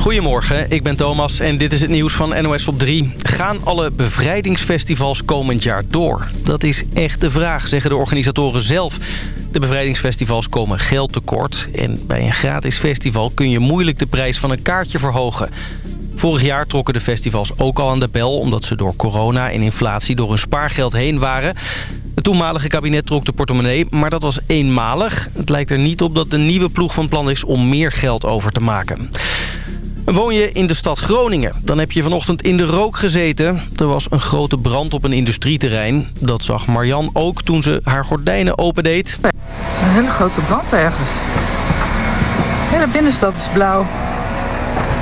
Goedemorgen, ik ben Thomas en dit is het nieuws van NOS op 3. Gaan alle bevrijdingsfestivals komend jaar door? Dat is echt de vraag, zeggen de organisatoren zelf. De bevrijdingsfestivals komen geld tekort. En bij een gratis festival kun je moeilijk de prijs van een kaartje verhogen. Vorig jaar trokken de festivals ook al aan de bel... omdat ze door corona en inflatie door hun spaargeld heen waren. Het toenmalige kabinet trok de portemonnee, maar dat was eenmalig. Het lijkt er niet op dat de nieuwe ploeg van plan is om meer geld over te maken. Woon je in de stad Groningen, dan heb je vanochtend in de rook gezeten. Er was een grote brand op een industrieterrein. Dat zag Marjan ook toen ze haar gordijnen opendeed. Het is een hele grote brand ergens. De hele binnenstad is blauw.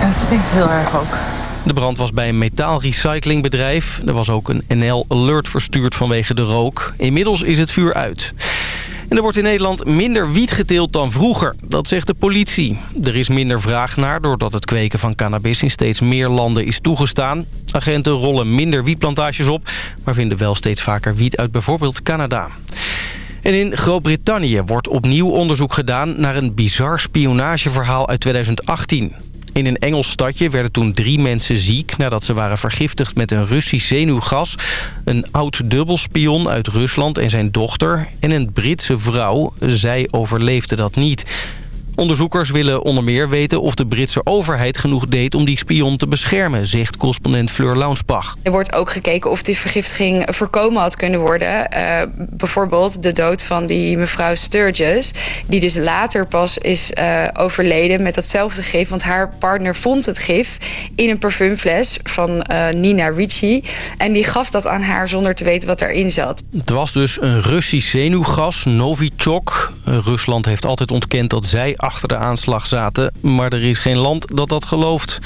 En het stinkt heel erg ook. De brand was bij een metaalrecyclingbedrijf. Er was ook een NL-alert verstuurd vanwege de rook. Inmiddels is het vuur uit. En er wordt in Nederland minder wiet geteeld dan vroeger. Dat zegt de politie. Er is minder vraag naar doordat het kweken van cannabis in steeds meer landen is toegestaan. Agenten rollen minder wietplantages op, maar vinden wel steeds vaker wiet uit bijvoorbeeld Canada. En in Groot-Brittannië wordt opnieuw onderzoek gedaan naar een bizar spionageverhaal uit 2018. In een Engels stadje werden toen drie mensen ziek... nadat ze waren vergiftigd met een Russisch zenuwgas. Een oud-dubbelspion uit Rusland en zijn dochter... en een Britse vrouw. Zij overleefde dat niet. Onderzoekers willen onder meer weten of de Britse overheid genoeg deed om die spion te beschermen, zegt correspondent Fleur Launsbach. Er wordt ook gekeken of die vergiftiging voorkomen had kunnen worden. Uh, bijvoorbeeld de dood van die mevrouw Sturgis, die dus later pas is uh, overleden met datzelfde gif. Want haar partner vond het gif in een parfumfles van uh, Nina Ricci. En die gaf dat aan haar zonder te weten wat erin zat. Het was dus een Russisch zenuwgas, Novichok. Rusland heeft altijd ontkend dat zij achter de aanslag zaten. Maar er is geen land dat dat gelooft.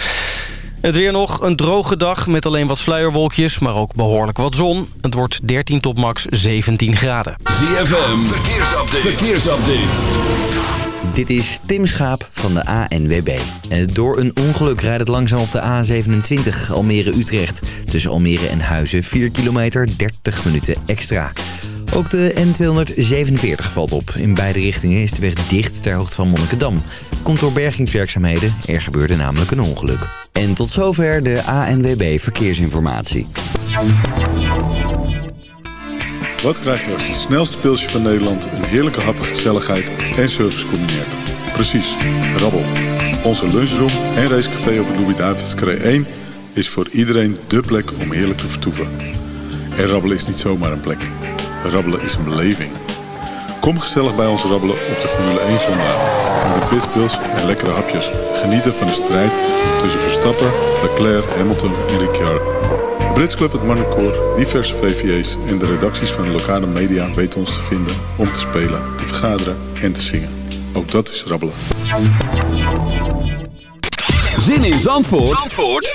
Het weer nog, een droge dag met alleen wat sluierwolkjes, maar ook behoorlijk wat zon. Het wordt 13 tot max 17 graden. ZFM, verkeersupdate. verkeersupdate. Dit is Tim Schaap van de ANWB. Door een ongeluk rijdt het langzaam op de A27 Almere-Utrecht. Tussen Almere en Huizen 4 kilometer, 30 minuten extra. Ook de N247 valt op. In beide richtingen is de weg dicht ter hoogte van Monnikendam. Komt door bergingswerkzaamheden. Er gebeurde namelijk een ongeluk. En tot zover de ANWB Verkeersinformatie. Wat krijg je als het snelste pilsje van Nederland... een heerlijke hap, gezelligheid en service combineert? Precies, rabbel. Onze lunchroom en racecafé op de Louis-David's 1... is voor iedereen dé plek om heerlijk te vertoeven. En rabbelen is niet zomaar een plek. Rabbelen is een beleving. Kom gezellig bij ons rabbelen op de Formule 1 zondag. Met de pitbulls en lekkere hapjes. Genieten van de strijd tussen Verstappen, Leclerc, Hamilton en Ricciardo. Brits Club, het Marnecoor, diverse VVA's en de redacties van de lokale media weten ons te vinden om te spelen, te vergaderen en te zingen. Ook dat is rabbelen. Zin in Zandvoort, Zandvoort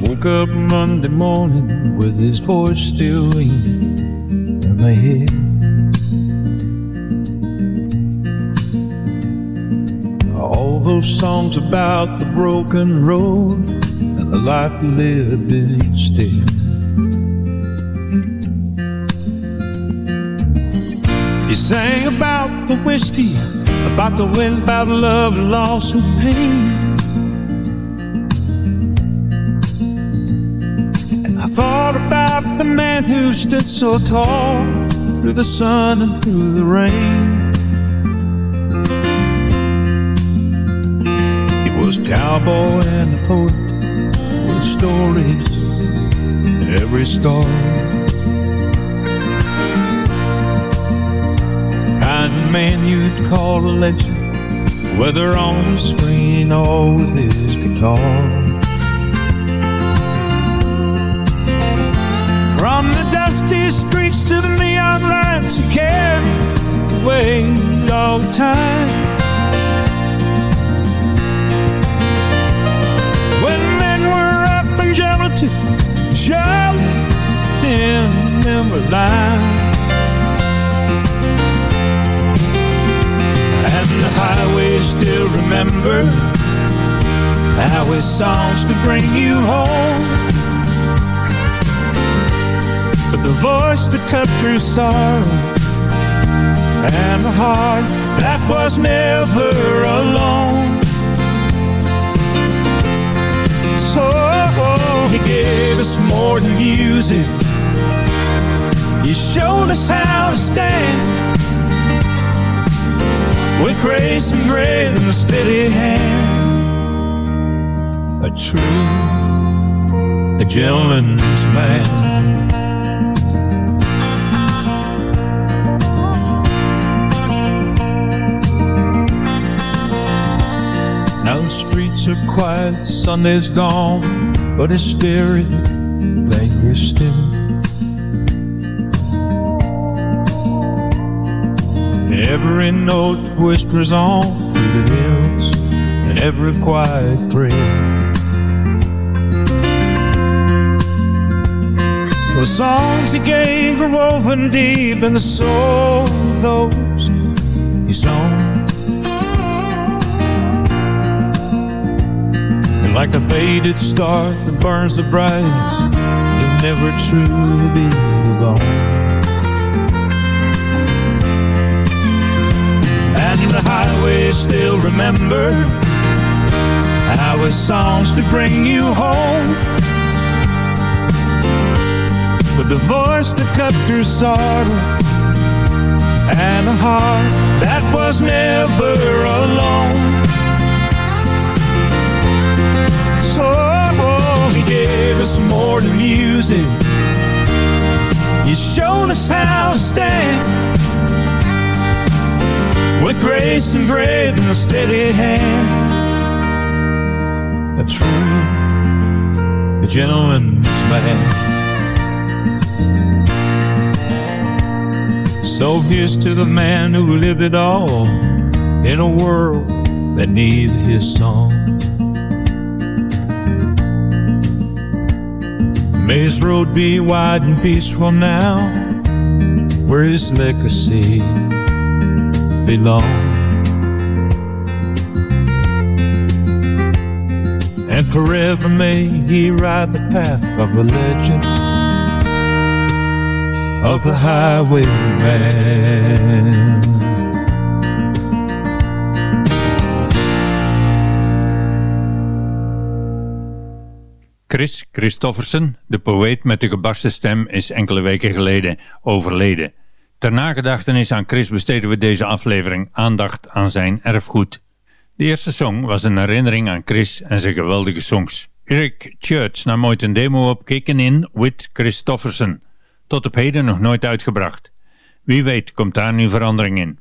Woke up Monday morning with his voice still ringing in my head. All those songs about the broken road and the life lived instead. He sang about the whiskey, about the wind, about love, loss, and pain. The man who stood so tall through the sun and through the rain. He was a cowboy and a poet with stories in every star. Kind of man you'd call a legend, whether on the screen or with his guitar. Dusty streets to the neon lights, he cared all the time. When men were up in jealousy, shouting in memory line. And the highway still remember how his songs to bring you home. But the voice that cut through sorrow and a heart that was never alone. So he gave us more than music. He showed us how to stand with grace and grace and a steady hand. A true, a gentleman's man. Are quiet, Sunday's gone, but his spirit lingers still. Every note whispers on through the hills, and every quiet thrill. For the songs he gave are woven deep in the soul of those he's known. Like a faded star that burns the brightest, you'll never truly be alone. And the highway still remember his songs to bring you home. With the voice that cut through sorrow and a heart that was never alone. Gave us more than music. He showed us how to stand with grace and grace and a steady hand. A true, a gentleman's man. So here's to the man who lived it all in a world that needed his song. May his road be wide and peaceful now, where his legacy belongs. And forever may he ride the path of a legend of the highwayman. Chris Christoffersen, de poëet met de gebarsten stem, is enkele weken geleden overleden. Ter nagedachtenis aan Chris besteden we deze aflevering aandacht aan zijn erfgoed. De eerste song was een herinnering aan Chris en zijn geweldige songs. Eric Church nam ooit een demo op Kickin' In with Christoffersen. Tot op heden nog nooit uitgebracht. Wie weet komt daar nu verandering in.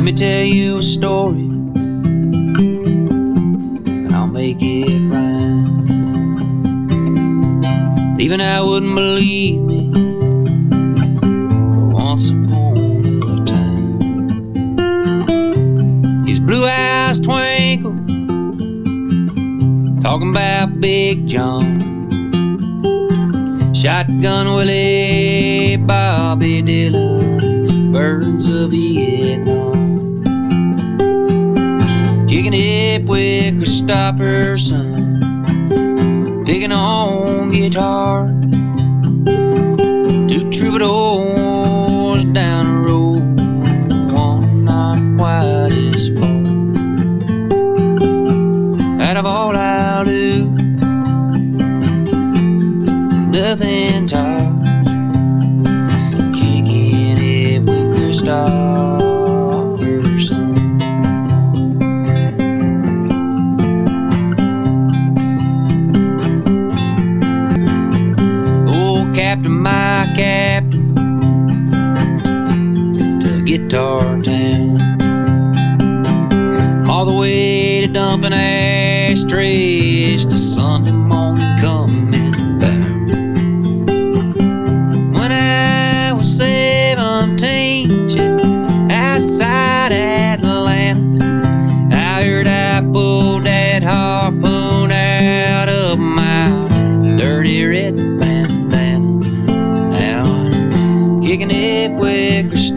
Let me tell you a story, and I'll make it rhyme. Even I wouldn't believe me, but once upon a time, his blue eyes twinkle, talking about Big John. Shotgun Willie, Bobby Dylan, birds of Vietnam. Kicking it with Kristofferson, picking on guitar. Two troubadours down the road, one not quite as far. Out of all I'll do, nothing tops kicking it with Kristofferson. Captain, to Guitar Town. all the way to dumping ashtrays to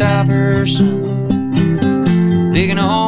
with Kristofferson picking on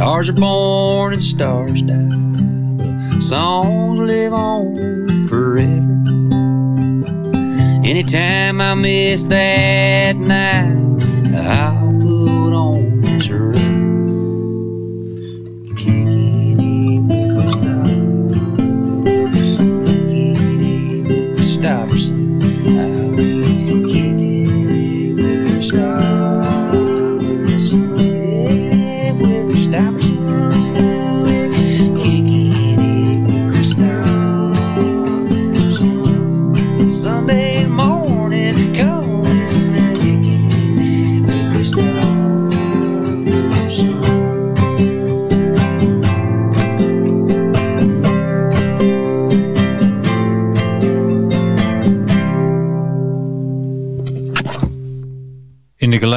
Stars are born and stars die, but songs live on forever. Anytime I miss that night, I'll put on this.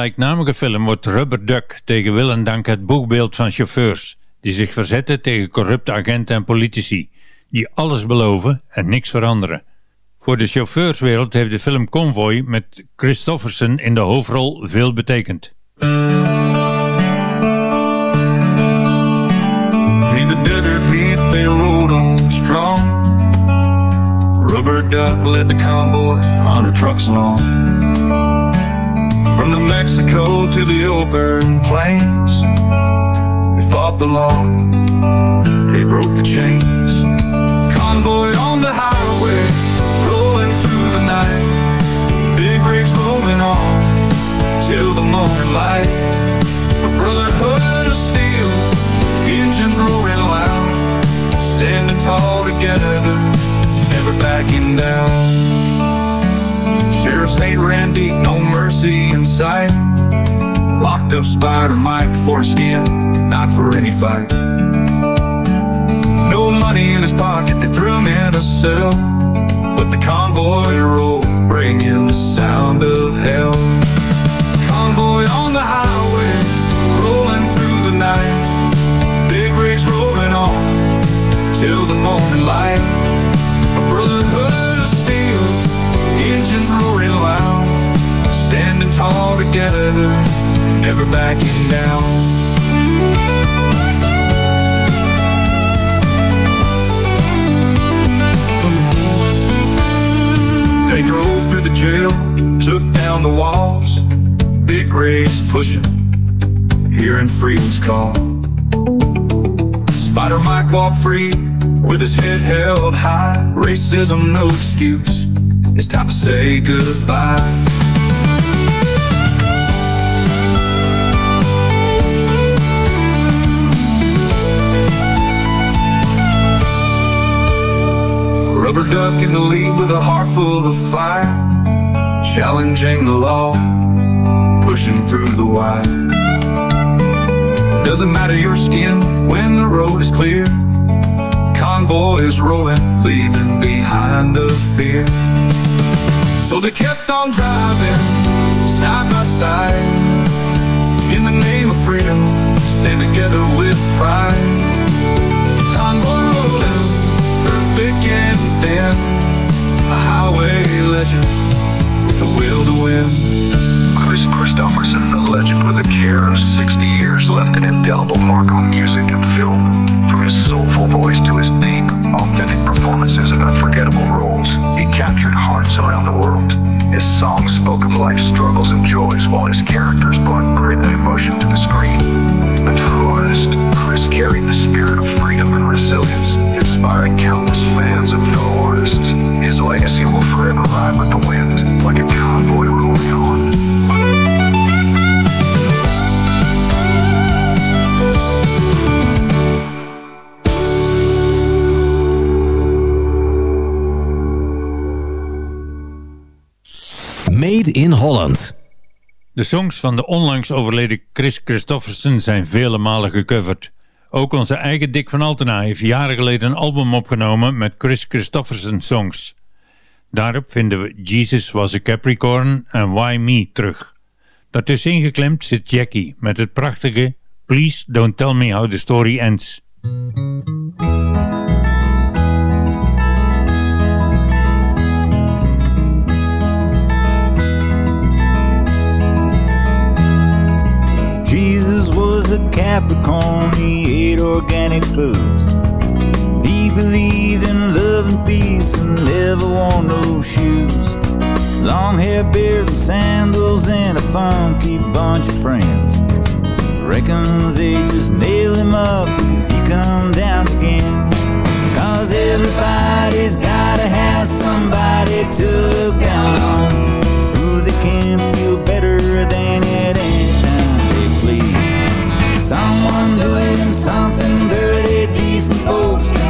Gelijknamige film wordt Rubber Duck tegen wil en dank het boegbeeld van chauffeurs die zich verzetten tegen corrupte agenten en politici, die alles beloven en niks veranderen. Voor de chauffeurswereld heeft de film Convoy met Christofferson in de hoofdrol veel betekend. Need the desert on strong. Rubber duck led the convoy, hundred trucks long. From New Mexico to the open plains, they fought the law, they broke the chains. Convoy on the highway, rolling through the night. Big rigs rolling on till the morning light. A brotherhood of steel, engines roaring loud, standing tall together, never backing down. Sheriff's Nate ran deep, no mercy in sight. Locked up Spider Mike for skin, not for any fight. No money in his pocket, they threw him in a cell. But the convoy rolled, bringing the sound of hell. Convoy on the highway, rolling through the night. Big rigs rolling on till the morning light. Together, never backing down. They drove through the jail, took down the walls. Big race pushing, hearing freedom's call. Spider Mike walked free with his head held high. Racism, no excuse. It's time to say goodbye. Rubber duck in the lead with a heart full of fire. Challenging the law, pushing through the wire. Doesn't matter your skin when the road is clear. Convoy is rolling, leaving behind the fear. So they kept on driving, side by side. In the name of freedom, stand together with pride. Highway legend with the will to win. Kris Kristofferson, a legend with a care of 60 years, left an indelible mark on music and film. From his soulful voice to his deep, authentic performances of unforgettable roles, he captured hearts around the world. His songs spoke of life's struggles and joys, while his characters brought grit and emotion to the screen. A true artist, Kris carried the spirit of freedom and resilience, inspiring countless fans and fellow artists. His legacy will forever ride with the wind, like a convoy rolling on. Made in Holland. De songs van de onlangs overleden Chris Christofferson zijn vele malen gecoverd. Ook onze eigen Dick van Altena heeft jaren geleden een album opgenomen met Chris Christofferson songs. Daarop vinden we Jesus Was a Capricorn en Why Me terug. Daartussenin geklemd zit Jackie met het prachtige Please Don't Tell Me How the Story Ends. A Capricorn, he ate organic foods. He believed in love and peace and never wore no shoes. Long hair, beard, and sandals, and a funky bunch of friends. Reckons they just nail him up if he come down again. Cause everybody's gotta have somebody to look down on. Something dirty, decent folks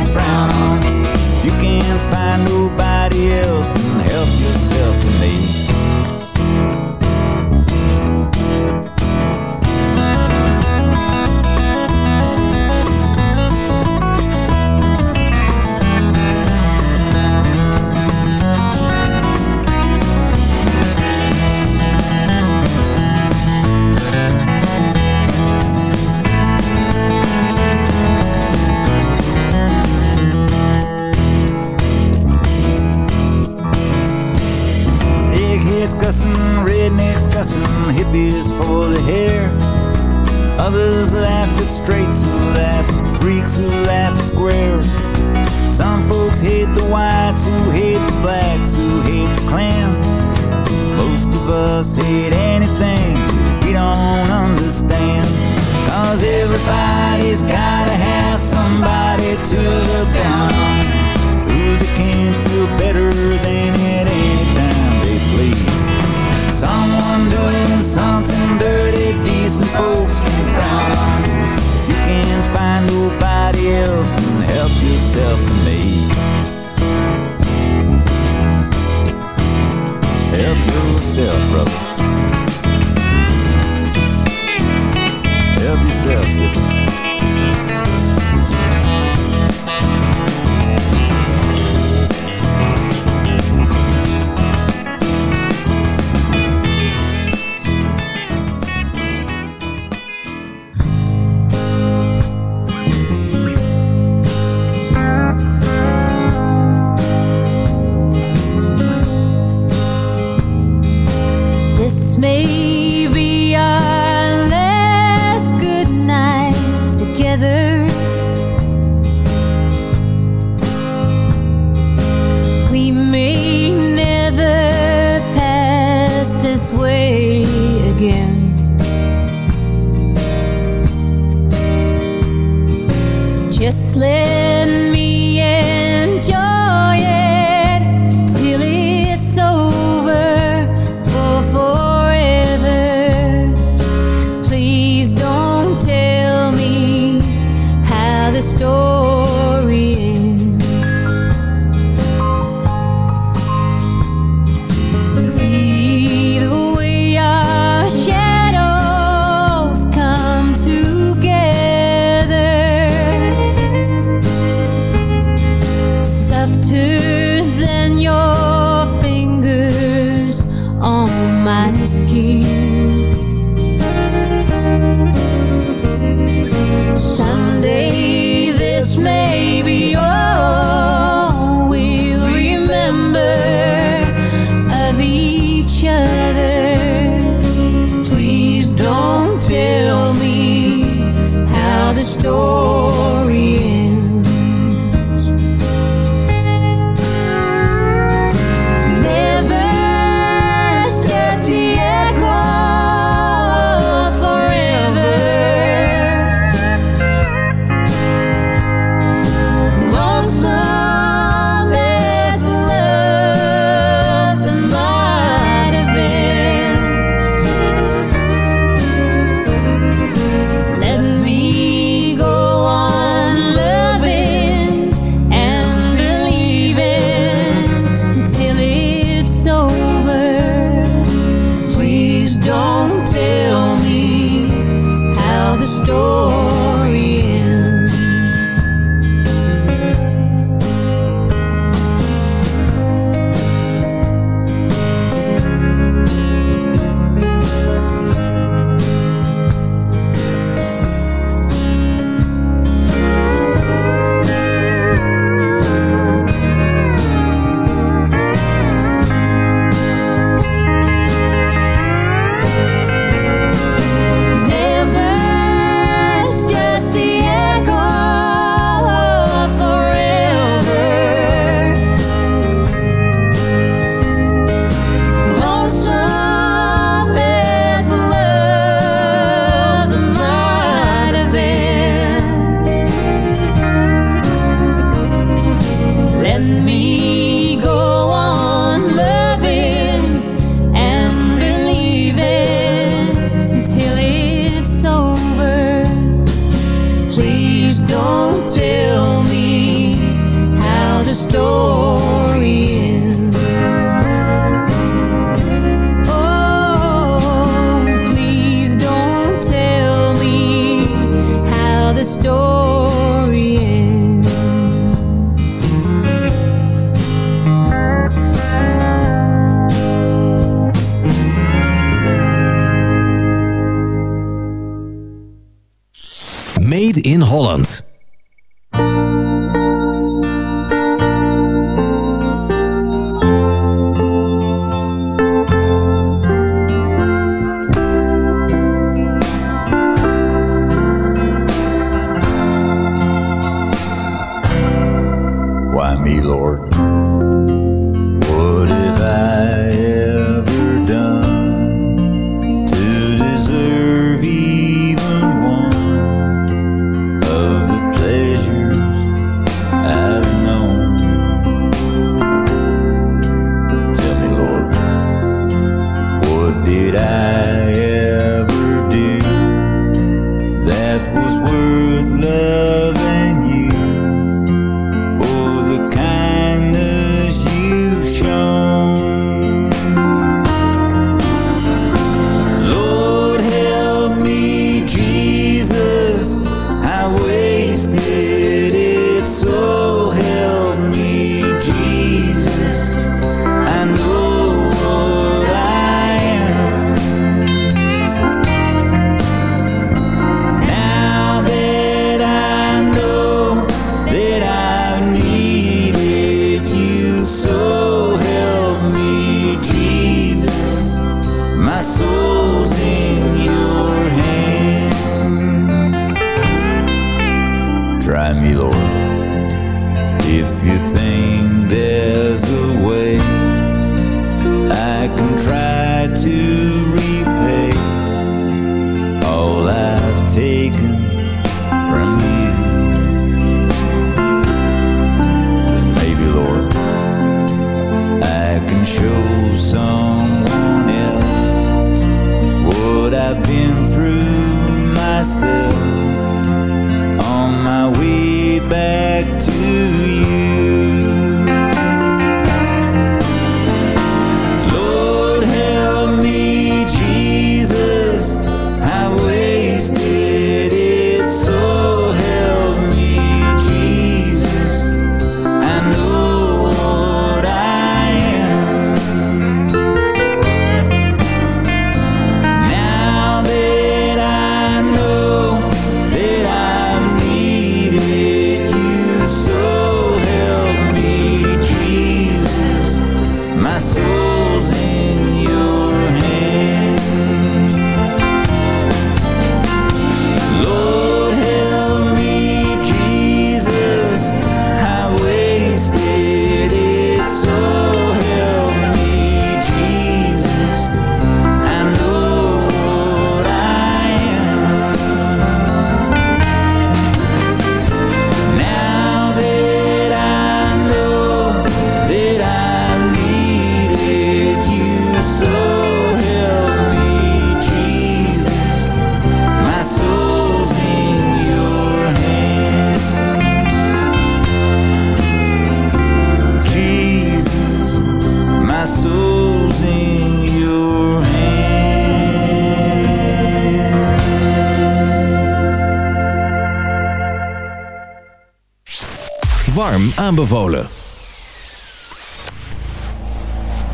aanbevolen.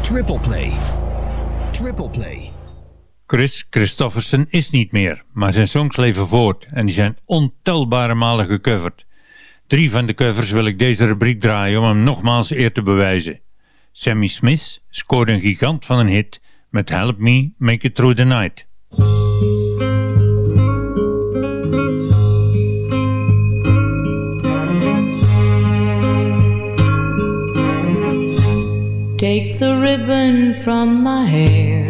Triple Play. Triple Play. Chris Christofferson is niet meer, maar zijn songs leven voort en die zijn ontelbare malen gecoverd. Drie van de covers wil ik deze rubriek draaien om hem nogmaals eer te bewijzen. Sammy Smith scoorde een gigant van een hit met Help Me Make It Through the Night. Take the ribbon from my hair.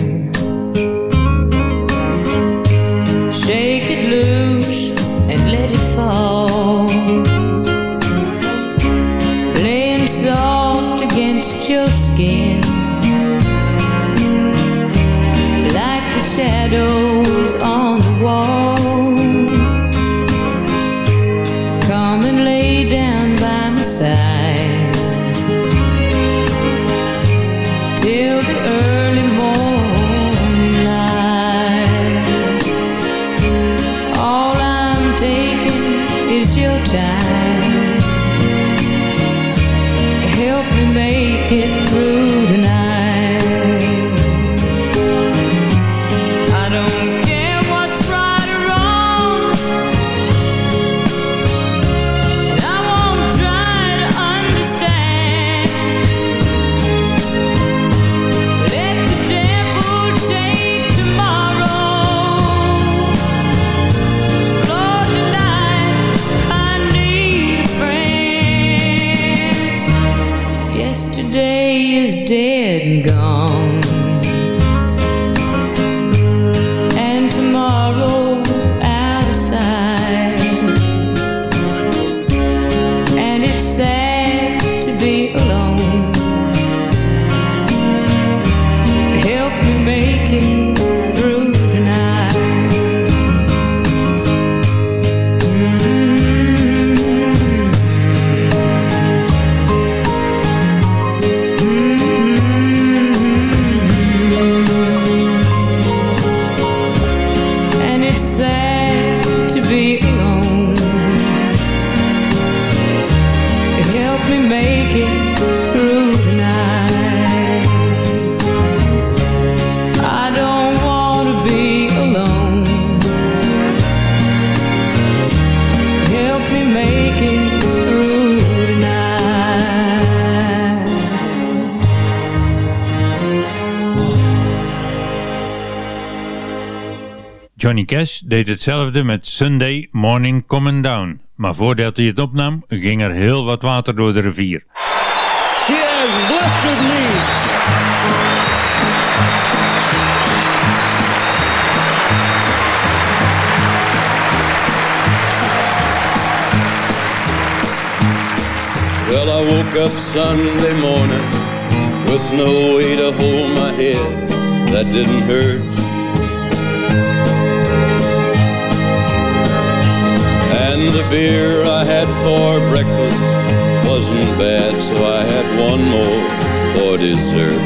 Cash deed hetzelfde met Sunday Morning Coming Down. Maar voordat hij het opnam, ging er heel wat water door de rivier. She has blistered me. Well, I woke up Sunday morning with no way to hold my head that didn't hurt. And the beer I had for breakfast wasn't bad, so I had one more for dessert.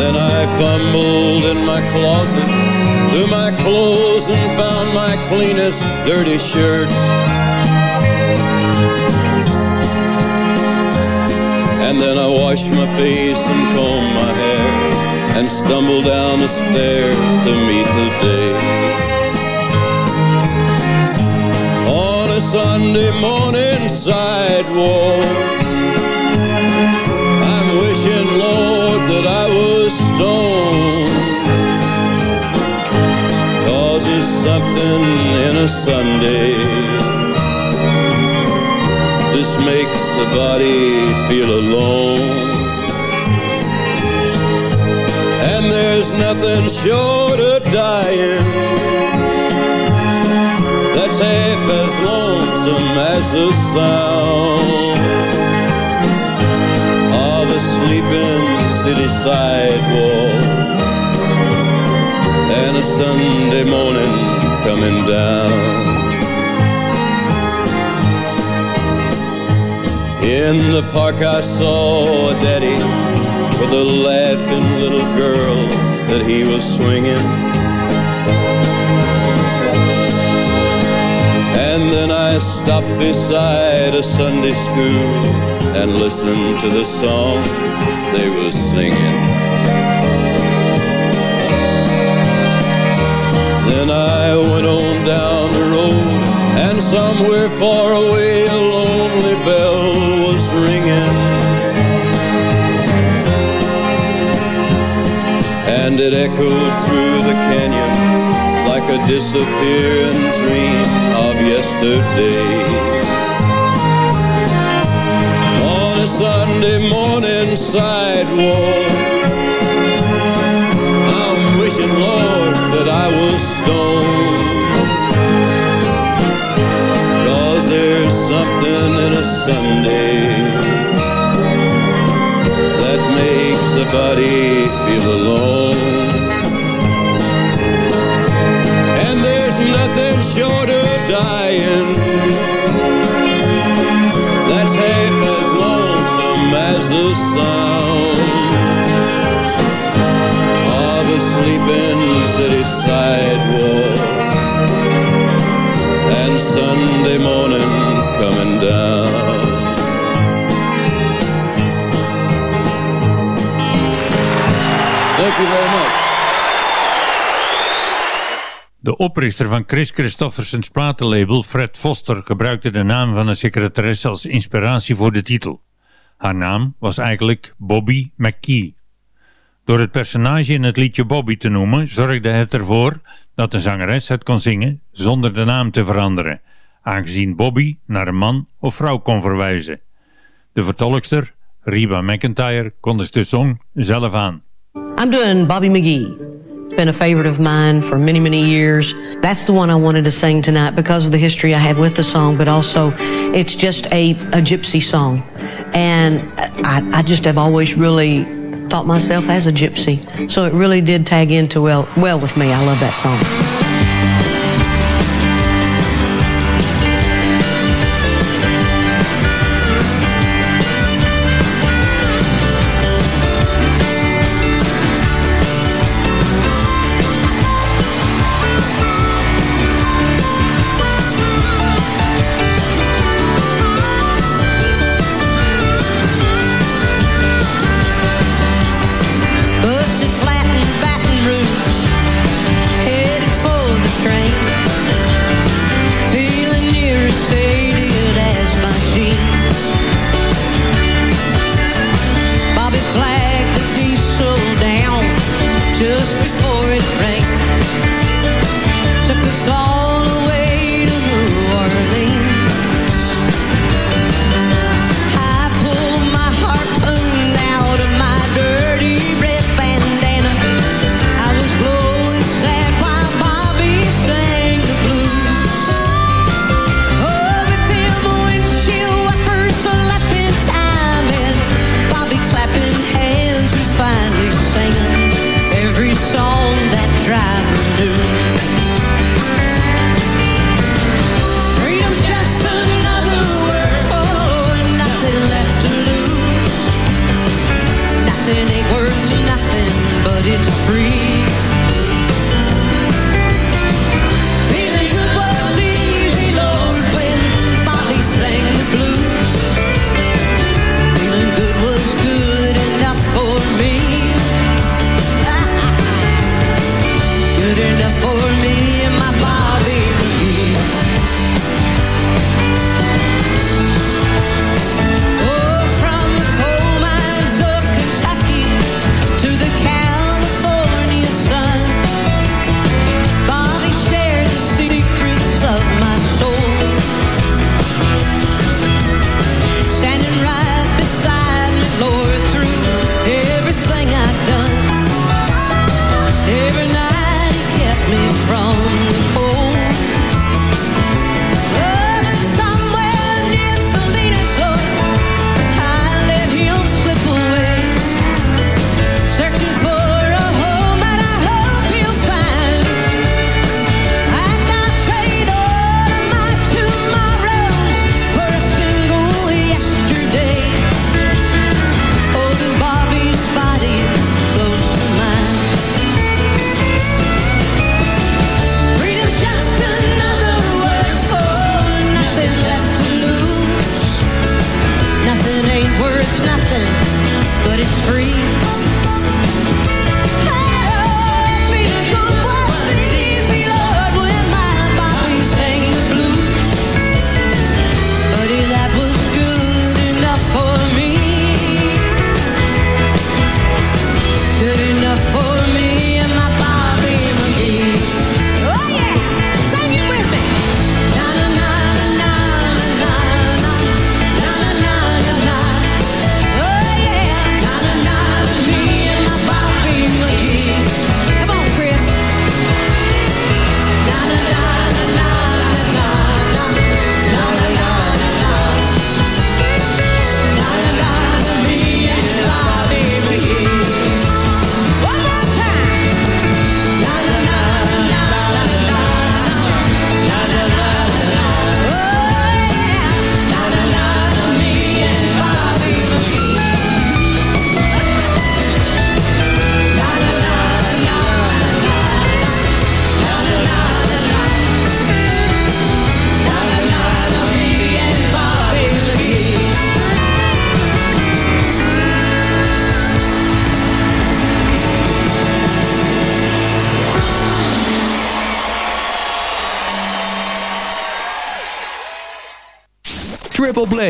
Then I fumbled in my closet to my clothes and found my cleanest dirty shirt. And then I washed my face and combed my hair and stumble down the stairs to meet the day. On a Sunday morning sidewalk, I'm wishing, Lord, that I was stoned. Cause there's something in a Sunday This makes the body feel alone there's nothing short of dying That's half as lonesome as the sound Of a sleeping city sidewalk and a Sunday morning coming down. In the park I saw a daddy with a laughing little girl that he was swinging. And then I stopped beside a Sunday school and listened to the song they were singing. Then I went on down the road, and somewhere far away a lonely bell was ringing. It echoed through the canyon like a disappearing dream of yesterday. On a Sunday morning sidewalk, I'm wishing, Lord, that I was stoned. Cause there's something in a Sunday that makes a body feel alone. Dying that's half as lonesome as the sound De oprichter van Chris Christoffersons platenlabel, Fred Foster, gebruikte de naam van een secretaresse als inspiratie voor de titel. Haar naam was eigenlijk Bobby McKee. Door het personage in het liedje Bobby te noemen, zorgde het ervoor dat de zangeres het kon zingen zonder de naam te veranderen, aangezien Bobby naar een man of vrouw kon verwijzen. De vertolkster, Reba McIntyre, kondigde de song zelf aan. I'm doing Bobby McGee. Been a favorite of mine for many, many years. That's the one I wanted to sing tonight because of the history I have with the song, but also it's just a, a gypsy song. And I, I just have always really thought myself as a gypsy. So it really did tag into well, well with me. I love that song.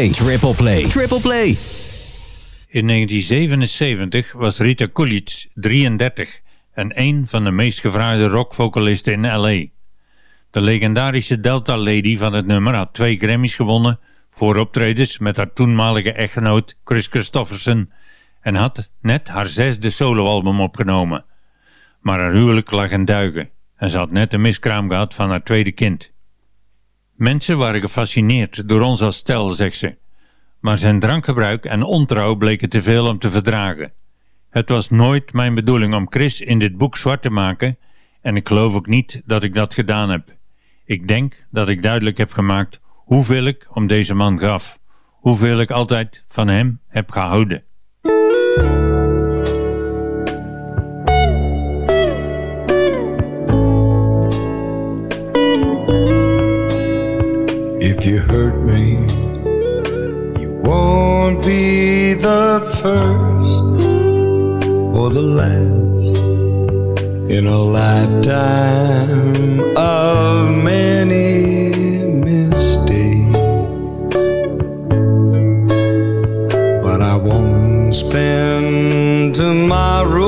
Triple Play, Triple Play. In 1977 was Rita Coolidge 33 en een van de meest gevraagde rockvocalisten in L.A. De legendarische Delta Lady van het nummer had twee Grammys gewonnen voor optredens met haar toenmalige echtgenoot Chris Christofferson en had net haar zesde soloalbum opgenomen. Maar haar huwelijk lag in duigen en ze had net een miskraam gehad van haar tweede kind. Mensen waren gefascineerd door ons als stel, zegt ze. Maar zijn drankgebruik en ontrouw bleken te veel om te verdragen. Het was nooit mijn bedoeling om Chris in dit boek zwart te maken en ik geloof ook niet dat ik dat gedaan heb. Ik denk dat ik duidelijk heb gemaakt hoeveel ik om deze man gaf. Hoeveel ik altijd van hem heb gehouden. If you hurt me, you won't be the first or the last in a lifetime of many mistakes. But I won't spend tomorrow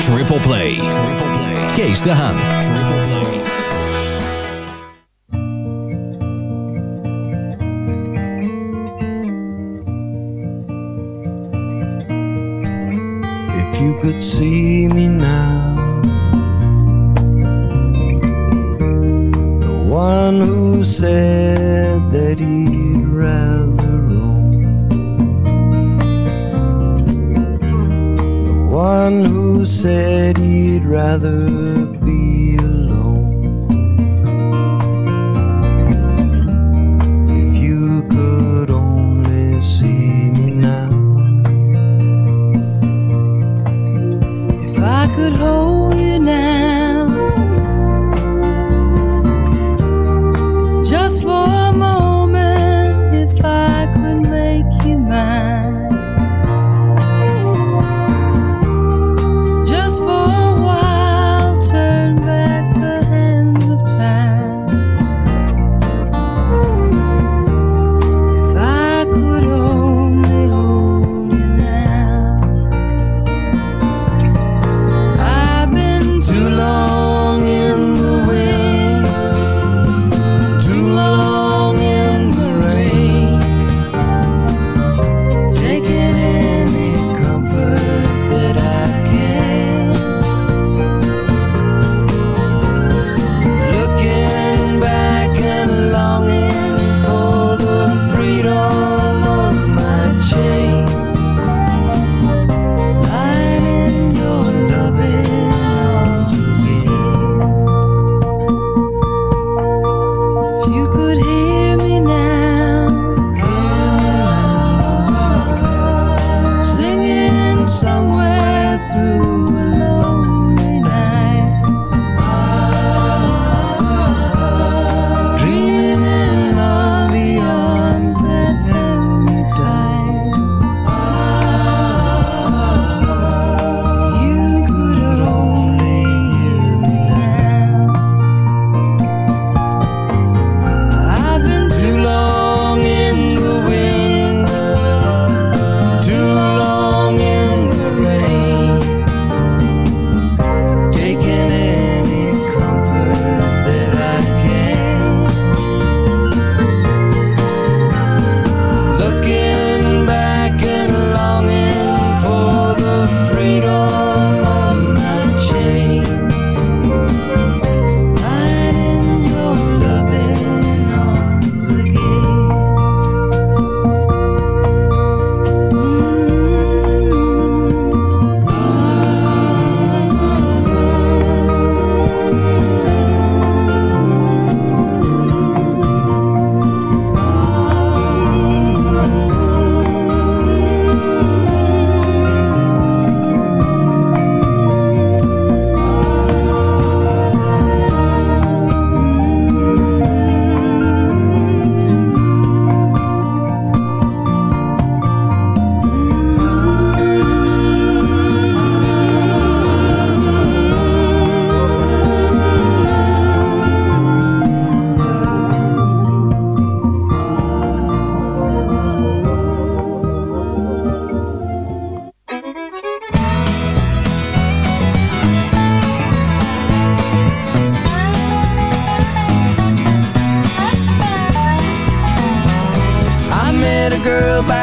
Triple Play. Triple Play. Kees de Haan.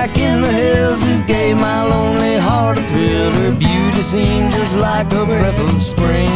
Back in the hills who gave my lonely heart a thrill. Her beauty seemed just like a breath of spring.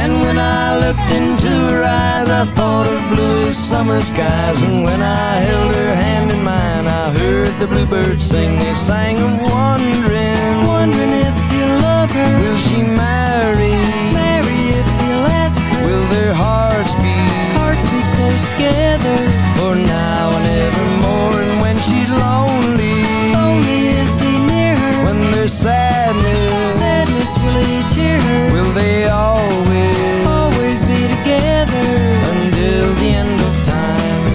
And when I looked into her eyes, I thought of bluest summer skies. And when I held her hand in mine, I heard the bluebirds sing. They sang of wondering, wondering if you love her. Will she marry? Marry if you'll ask her. Will their hearts be hearts be close together for now and evermore? And when she's lonely, lonely is he near her? When there's sadness, sadness will he cheer her? Will they always, always be together until the end of time?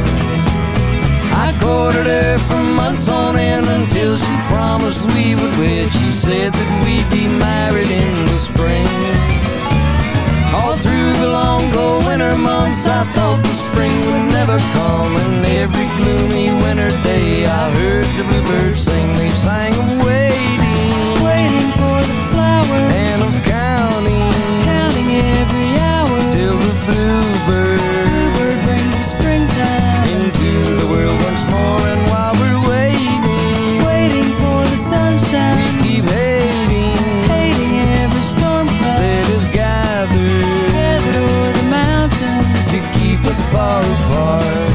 I courted her for months on end until she promised we would wed. She said that we'd be married in the spring. All through the long cold winter months, I thought the spring would never come. And every gloomy winter day, I heard the bluebirds sing. They sang of far apart.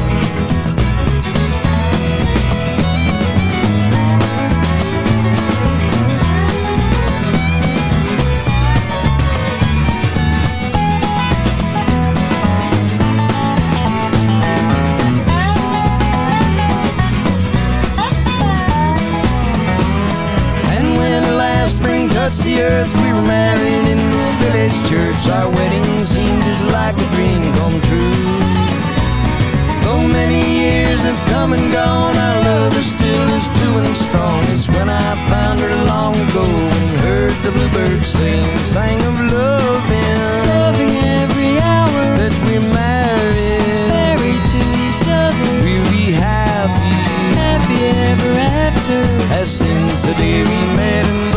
the earth we were married in the village church our wedding seemed just like a dream come true Many years have come and gone, our love is still as true and strong. It's when I found her long ago and heard the bluebird sing, sang of loving, loving every hour that we're married, married to each other. We'll be happy, happy ever after. As since the day we met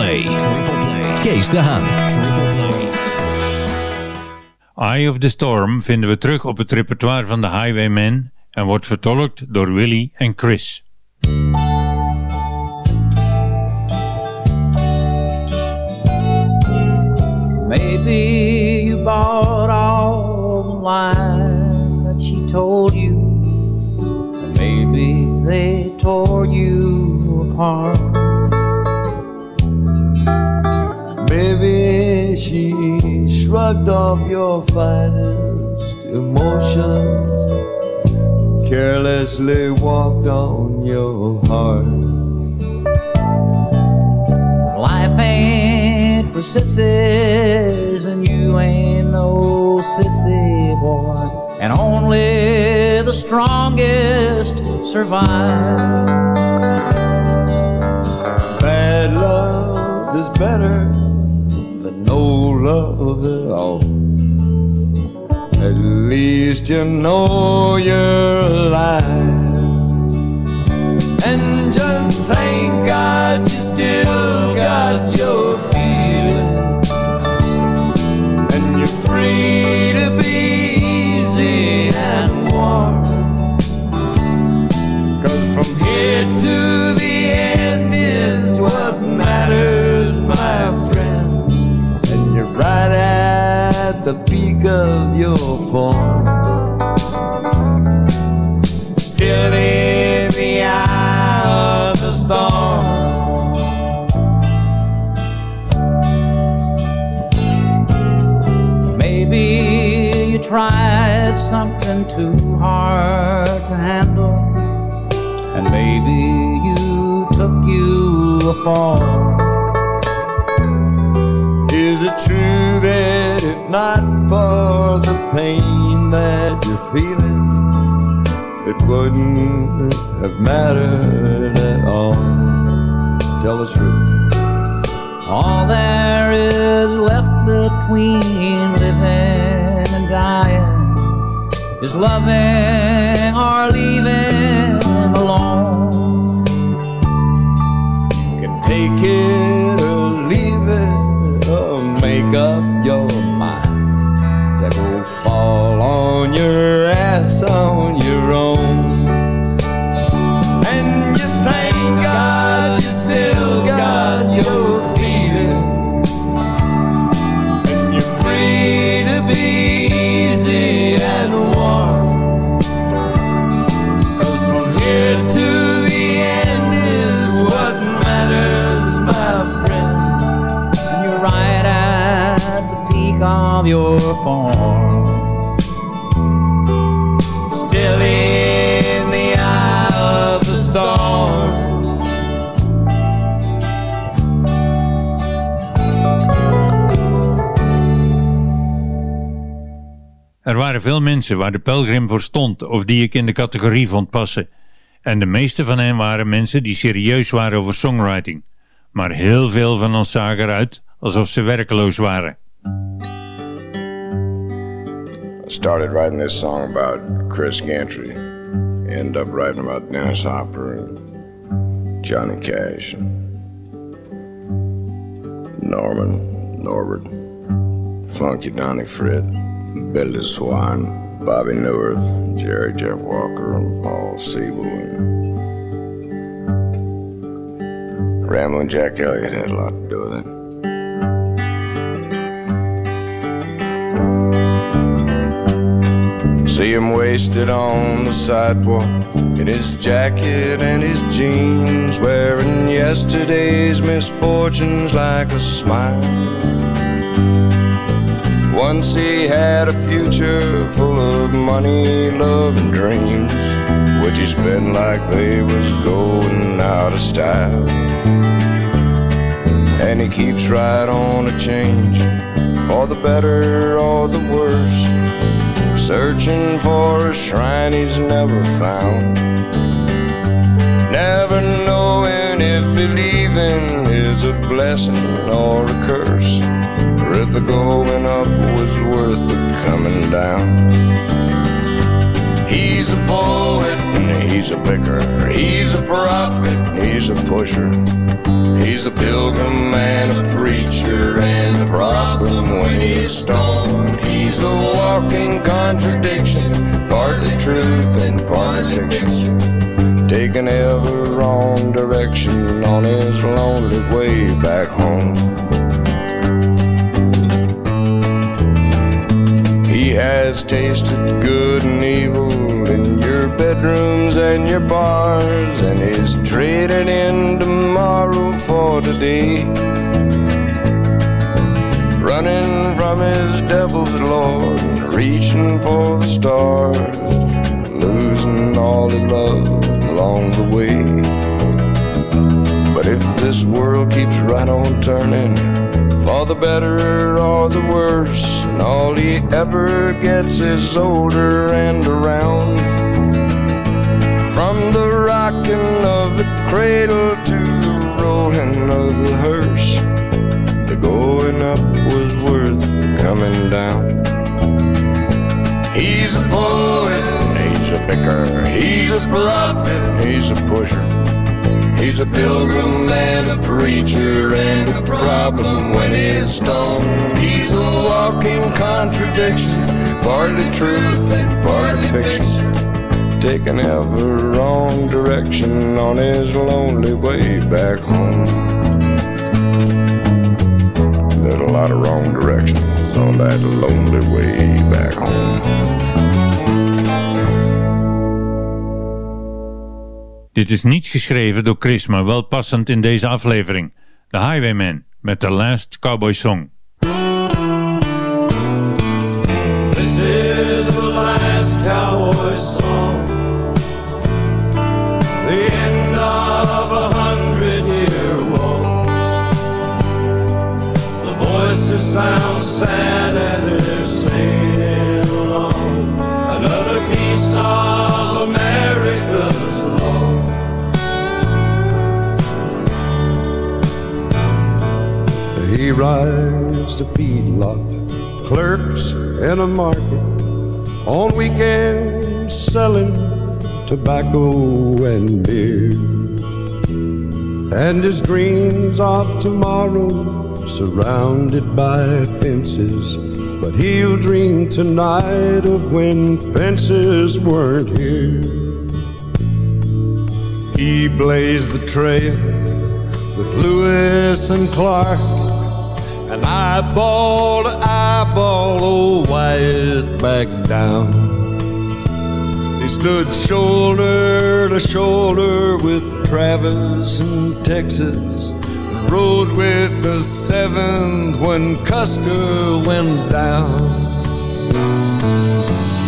Play. Triple Play. Kees de Haan. Triple Play. Eye of the Storm vinden we terug op het repertoire van de Highwaymen en wordt vertolkt door Willie en Chris. Maybe you bought all the lies that she told you. And maybe they tore you apart. She shrugged off your finest emotions, carelessly walked on your heart. Life ain't for sissies, and you ain't no sissy boy. And only the strongest survive. Bad love is better love at all. At least you know you're alive. Your form. Still in the eye of the storm. Maybe you tried something too hard to handle, and maybe you took you a fall. Is it true that if not pain that you're feeling, it wouldn't have mattered at all? Tell us truth. All there is left between living and dying is loving or leaving alone. You can take it or leave it or make up your your ass on your own. And you thank God you still got your feeling. And you're free to be easy and warm. 'Cause from here to the end is what matters, my friend. And you're right at the peak of your form. Waren veel mensen waar de pelgrim voor stond of die ik in de categorie vond passen. En de meeste van hen waren mensen die serieus waren over songwriting. Maar heel veel van ons zagen eruit alsof ze werkeloos waren. I started writing this song about Chris Gantry. Ended up writing about Dennis Hopper and Johnny Cash. Norman, Norbert, Funky Donnie Fred, Billy Swan, Bobby Neuwirth, Jerry Jeff Walker, and Paul Siebel. And Ramblin' Jack Elliott had a lot to do with it. See him wasted on the sidewalk in his jacket and his jeans, wearing yesterday's misfortunes like a smile. Once he had a future full of money, love, and dreams, which he spent like they was going out of style. And he keeps right on a changing for the better or the worse, searching for a shrine he's never found. Never knowing if believing is a blessing or a curse, if the going up was worth the coming down. He's a poet and he's a picker. He's a prophet he's a pusher. He's a pilgrim and a preacher. And the problem when he's stoned, he's a walking contradiction. Partly truth and partly fiction. Taking ever wrong direction on his lonely way back home. He has tasted good and evil in your bedrooms and your bars, and is trading in tomorrow for today. Running from his devil's lord, reaching for the stars, losing all he loved along the way. But if this world keeps right on turning, for the better or the worse, and all he ever gets is older and around. From the rocking of the cradle to the rolling of the hearse, the going up was worth coming down. He's a poet, he's a picker, he's a prophet, he's a pusher. He's a pilgrim and a preacher and a problem when he's stoned. He's a walking contradiction, partly truth and partly fiction. Taking ever wrong direction on his lonely way back home. There's a lot of wrong directions on that lonely way back home. Dit is niet geschreven door Chris, maar wel passend in deze aflevering. The Highwayman met The Last Cowboy Song. He rides the feedlot, clerks in a market, on weekends selling tobacco and beer. And his dreams of tomorrow surrounded by fences, but he'll dream tonight of when fences weren't here. He blazed the trail with Lewis and Clark. And eyeball to eyeball, old Wyatt back down. He stood shoulder to shoulder with Travis in Texas. Rode with the seventh when Custer went down.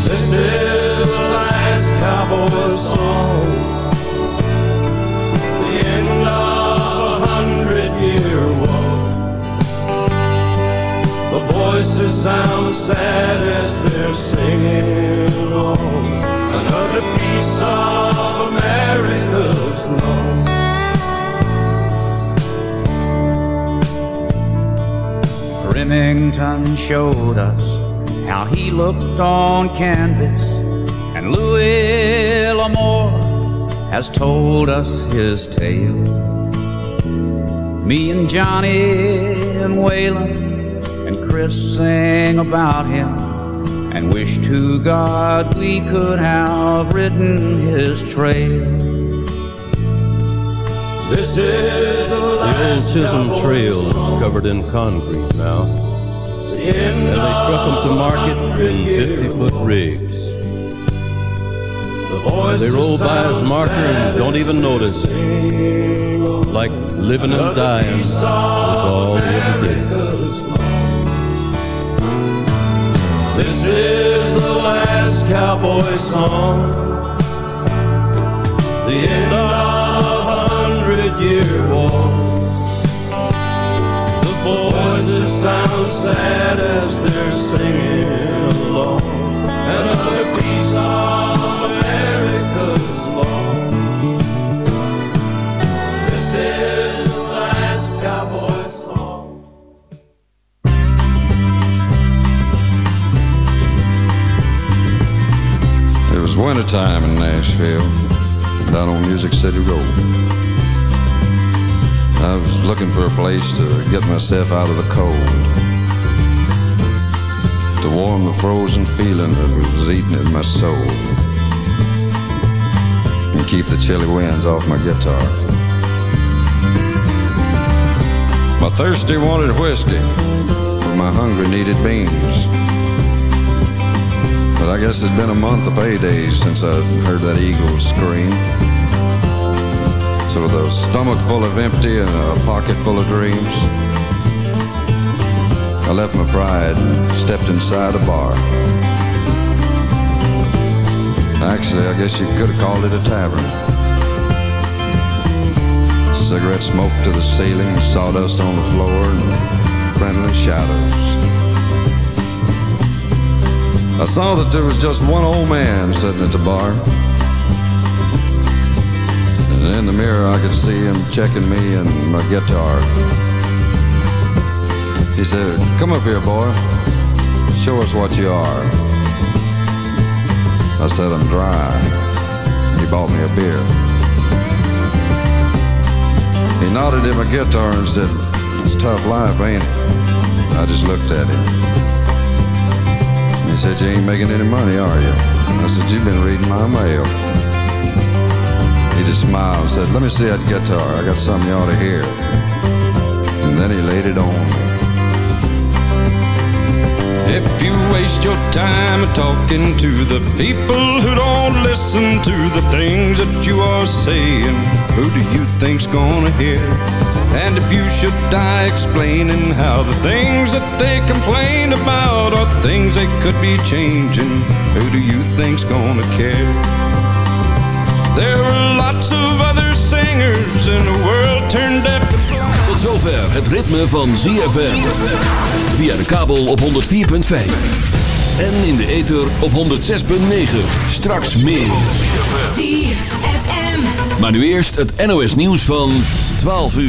This is the last cowboy song. Voices sound sad as they're singing along. Another piece of America's law. Remington showed us how he looked on canvas, and Louis L'Amour has told us his tale. Me and Johnny and Waylon and Kris sing about him and wish to God we could have ridden his trail. This is the The old Chisholm Trail is covered in concrete now. The And they truck them to market in 50 foot war. rigs. They roll by his marker and don't even notice. Like living and dying is all we ever This is the last cowboy song. The end of a hundred year war. The voices sound sad as they're singing along. Another piece wintertime in Nashville, down on Music City Road. I was looking for a place to get myself out of the cold, to warm the frozen feeling that was eating at my soul, and keep the chilly winds off my guitar. My thirsty wanted whiskey, but my hungry needed beans. But I guess it's been a month of paydays since I heard that eagle scream. So with a stomach full of empty and a pocket full of dreams, I left my pride and stepped inside a bar. Actually, I guess you could have called it a tavern. Cigarette smoke to the ceiling, sawdust on the floor, and friendly shadows. I saw that there was just one old man sitting at the bar. And in the mirror, I could see him checking me and my guitar. He said, Come up here, boy. Show us what you are. I said, I'm dry. He bought me a beer. He nodded at my guitar and said, It's tough life, ain't it? I just looked at him. Said, You ain't making any money, are you? I said, You've been reading my mail. He just smiled and said, Let me see that guitar. I got something you ought to hear. And then he laid it on me. If you waste your time talking to the people who don't listen to the things that you are saying, who do you think's gonna hear? And if you should die explaining how the things that they complain about are things they could be changing, who do you think's gonna care? There are lots of other singers in the world turned deaf. Tot zover het ritme van ZFM. Via de kabel op 104.5. En in de ether op 106.9. Straks meer. Maar nu eerst het NOS nieuws van 12 uur.